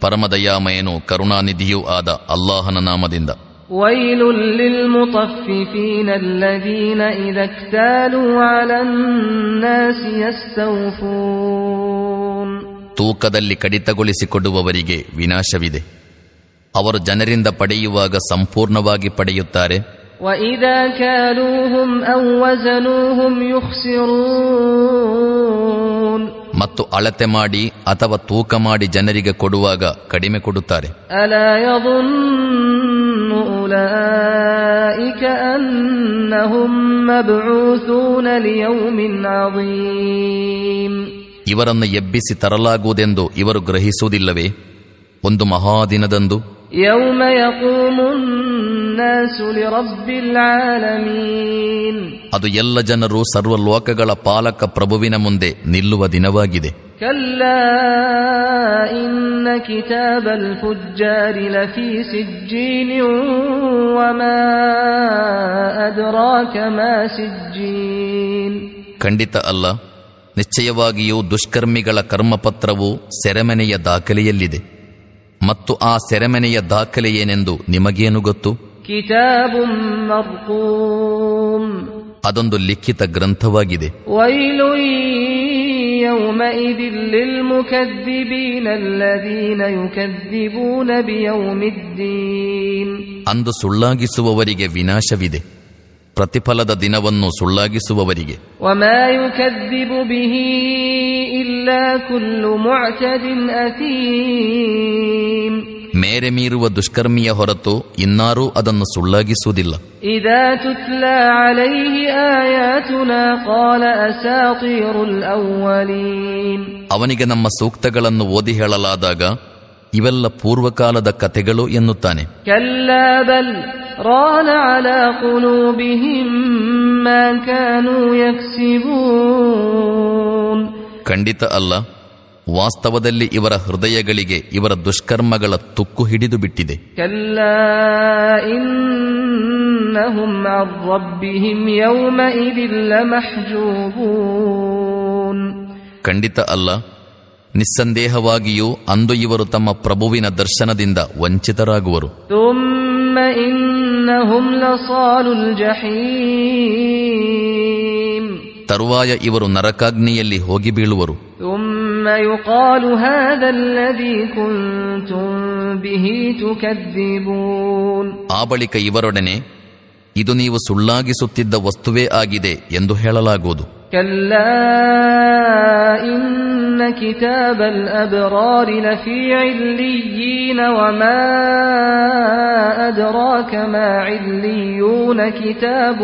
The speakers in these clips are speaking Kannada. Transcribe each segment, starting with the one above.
ಪರಮದಯಾಮಯನು ಕರುಣಾನಿಧಿಯೂ ಆದ ಅಲ್ಲಾಹನ ನಾಮದಿಂದ. ತೂಕದಲ್ಲಿ ಕಡಿತಗೊಳಿಸಿಕೊಡುವವರಿಗೆ ವಿನಾಶವಿದೆ. ಅವರು ಜನರಿಂದ ಪಡೆಯುವಾಗ ಸಂಪೂರ್ಣವಾಗಿ ಪಡೆಯುತ್ತಾರೆ. وإذا كالوهم أو وزنوهم يخسرون ಮತ್ತು ಅಳತೆ ಮಾಡಿ ಅಥವಾ ತೂಕ ಮಾಡಿ ಜನರಿಗೆ ಕೊಡುವಾಗ ಕಡಿಮೆ ಕೊಡುತ್ತಾರೆ ألا يظن أولئك أنهم مبعوثون ليوم عظيم ಇವರನ್ನು ಎಬ್ಬಿಸಿ ತರಲಾಗುವುದೆಂದು ಇವರು ಗ್ರಹಿಸುವುದಿಲ್ಲವೇ ಒಂದು ಮಹಾದಿನದಂದು يوم يقوم الناس لرب العالمين ಅದು ಎಲ್ಲ ಜನರು ಸರ್ವ ಲೋಕಗಳ ಪಾಲಕ ಪ್ರಭುವಿನ ಮುಂದೆ ನಿಲ್ಲುವ ದಿನವಾಗಿದೆ. ಖಂಡಿತ ಅಲ್ಲ ನಿಶ್ಚಯವಾಗಿಯೂ ದುಷ್ಕರ್ಮಿಗಳ ಕರ್ಮಪತ್ರವು ಸೆರೆಮನೆಯ ದಾಖಲೆಯಲ್ಲಿದೆ. ಮತ್ತು ಆ ಸೆರೆಮನೆಯ ದಾಖಲೆಯೇನೆಂದು ನಿಮಗೇನು ಗೊತ್ತು? ಅದೊಂದು ಲಿಖಿತ ಗ್ರಂಥವಾಗಿದೆ. ಅಂದು ಸುಳ್ಳಾಗಿಸುವವರಿಗೆ ವಿನಾಶವಿದೆ. ಪ್ರತಿಫಲದ ದಿನವನ್ನು ಸುಳ್ಳಾಗಿಸುವವರಿಗೆ. ಇಲ್ಲ ಕುಲ್ಲು ಮೇರೆ ಮೀರುವ ದುಷ್ಕರ್ಮಿಯ ಹೊರತು ಇನ್ನಾರೂ ಅದನ್ನು ಸುಳ್ಳಾಗಿಸುವುದಿಲ್ಲ. ಅವನಿಗೆ ನಮ್ಮ ಸೂಕ್ತಗಳನ್ನು ಓದಿ ಹೇಳಲಾದಾಗ ಇವೆಲ್ಲ ಪೂರ್ವಕಾಲದ ಕಥೆಗಳು ಎನ್ನುತ್ತಾನೆ. ಖಂಡಿತ ಅಲ್ಲ. ವಾಸ್ತವದಲ್ಲಿ ಇವರ ಹೃದಯಗಳಿಗೆ ಇವರ ದುಷ್ಕರ್ಮಗಳ ತುಕ್ಕು ಹಿಡಿದು ಬಿಟ್ಟಿದೆ. ಖಂಡಿತ ಅಲ್ಲ ನಿಸ್ಸಂದೇಹವಾಗಿಯೂ ಅಂದು ಇವರು ತಮ್ಮ ಪ್ರಭುವಿನ ದರ್ಶನದಿಂದ ವಂಚಿತರಾಗುವರು. ತರುವಾಯ ಇವರು ನರಕಾಗ್ನಿಯಲ್ಲಿ ಹೋಗಿ ಬೀಳುವರು. ثم يقال هذا الذي كنتم به تكذبون ಆ ಬಳಿಕ ಇವರೊಡನೆ ಇದು ನೀವು ಸುಳ್ಳಾಗಿಸುತ್ತಿದ್ದ ವಸ್ತುವೇ ಆಗಿದೆ ಎಂದು ಹೇಳಲಾಗುವುದು كلا إن كتاب الأبرار لفي عليين وما أدراك ما عليون كتاب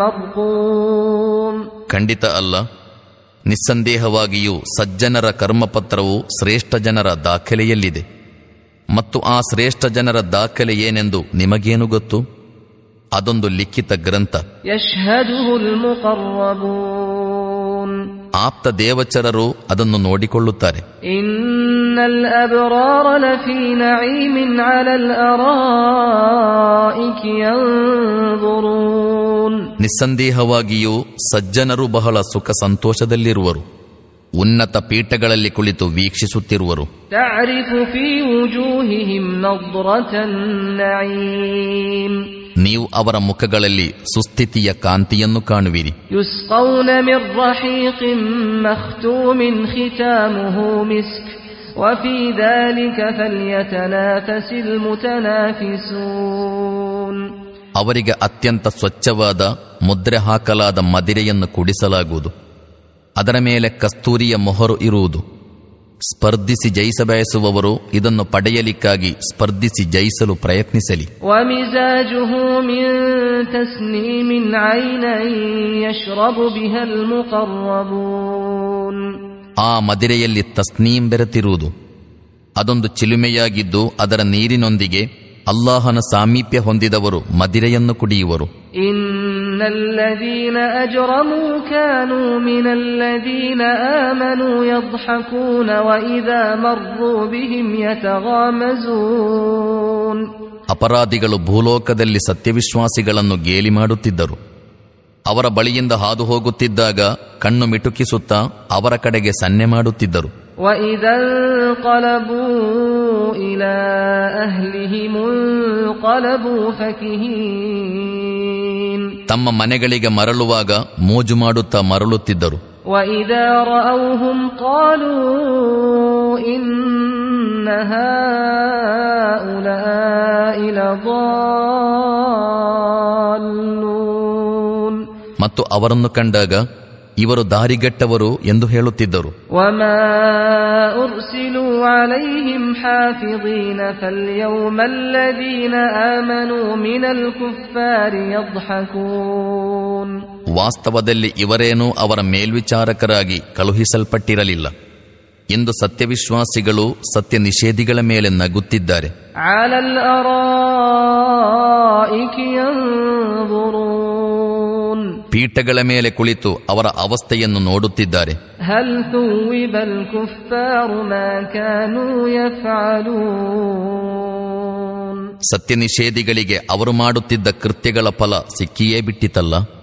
مرقوم ಖಂಡಿತ ಅಲ್ಲ ನಿಸ್ಸಂದೇಹವಾಗಿಯೂ ಸಜ್ಜನರ ಕರ್ಮಪತ್ರವು ಶ್ರೇಷ್ಠ ಜನರ ದಾಖಲೆಯಲ್ಲಿದೆ. ಮತ್ತು ಆ ಶ್ರೇಷ್ಠ ಜನರ ದಾಖಲೆ ಏನೆಂದು ನಿಮಗೇನು ಗೊತ್ತು? ಅದೊಂದು ಲಿಖಿತ ಗ್ರಂಥ. ಆಪ್ತ ದೇವಚರರು ಅದನ್ನು ನೋಡಿಕೊಳ್ಳುತ್ತಾರೆ. الأبرار لفي نعيم على الأرائك ينظرون ನಿಸ್ಸಂದೇಹವಾಗಿಯೂ ಸಜ್ಜನರು ಬಹಳ ಸುಖ ಸಂತೋಷದಲ್ಲಿರುವರು ಉನ್ನತ ಪೀಠಗಳಲ್ಲಿ ಕುಳಿತು ವೀಕ್ಷಿಸುತ್ತಿರುವರು تعرف في وجوههم نضرة النعيم ನೀವು ಅವರ ಮುಖಗಳಲ್ಲಿ ಸುಸ್ಥಿತಿಯ ಕಾಂತಿಯನ್ನು ಕಾಣುವಿರಿ يسقون من رحيق مختوم ختامه مسك وفي ذلك فليتنافس المتنافسون ಅವರಿಗೆ ಅತ್ಯಂತ ಸ್ವಚ್ಛವಾದ ಮುದ್ರೆ ಹಾಕಲಾದ ಮದಿರೆಯನ್ನು ಕುಡಿಸಲಾಗುವುದು ಅದರ ಮೇಲೆ ಕಸ್ತೂರಿಯ ಮೊಹರು ಇರುವುದು ಸ್ಪರ್ಧಿಸಿ ಜಯಿಸಬಯಸುವವರು ಇದನ್ನು ಪಡೆಯಲಿಕ್ಕಾಗಿ ಸ್ಪರ್ಧಿಸಿ ಜಯಿಸಲು ಪ್ರಯತ್ನಿಸಲಿ ಆ ಮದಿರೆಯಲ್ಲಿ ತಸ್ನೀಂ ಬೆರೆತಿರುವುದು. ಅದೊಂದು ಚಿಲುಮೆಯಾಗಿದ್ದು ಅದರ ನೀರಿನೊಂದಿಗೆ ಅಲ್ಲಾಹನ ಸಾಮೀಪ್ಯ ಹೊಂದಿದವರು ಮದಿರೆಯನ್ನು ಕುಡಿಯುವರು. ಅಪರಾಧಿಗಳು ಭೂಲೋಕದಲ್ಲಿ ಸತ್ಯವಿಶ್ವಾಸಿಗಳನ್ನು ಗೇಲಿ ಮಾಡುತ್ತಿದ್ದರು. ಅವರ ಬಳಿಯಿಂದ ಹಾದು ಹೋಗುತ್ತಿದ್ದಾಗ ಕಣ್ಣು ಮಿಟುಕಿಸುತ್ತಾ ಅವರ ಕಡೆಗೆ ಸನ್ನೆ ಮಾಡುತ್ತಿದ್ದರು. ತಮ್ಮ ಮನೆಗಳಿಗೆ ಮರಳುವಾಗ ಮೋಜು ಮಾಡುತ್ತಾ ಮರಳುತ್ತಿದ್ದರು. ಇನ್ನ ಮತ್ತು ಅವರನ್ನು ಕಂಡಾಗ ಇವರು ದಾರಿಗಟ್ಟವರು ಎಂದು ಹೇಳುತ್ತಿದ್ದರು. ವಾಸ್ತವದಲ್ಲಿ ಇವರೇನು ಅವರ ಮೇಲ್ವಿಚಾರಕರಾಗಿ ಕಳುಹಿಸಲ್ಪಟ್ಟಿರಲಿಲ್ಲ. ಎಂದು ಸತ್ಯವಿಶ್ವಾಸಿಗಳು ಸತ್ಯ ನಿಷೇಧಿಗಳ ಮೇಲೆ ನಗುತ್ತಿದ್ದಾರೆ. ಪೀಠಗಳ ಮೇಲೆ ಕುಳಿತು ಅವರ ಅವಸ್ಥೆಯನ್ನು ನೋಡುತ್ತಿದ್ದಾರೆ. ಸತ್ಯ ನಿಷೇಧಿಗಳಿಗೆ ಅವರು ಮಾಡುತ್ತಿದ್ದ ಕೃತ್ಯಗಳ ಫಲ ಸಿಕ್ಕಿಯೇ ಬಿಟ್ಟಿತಲ್ಲ.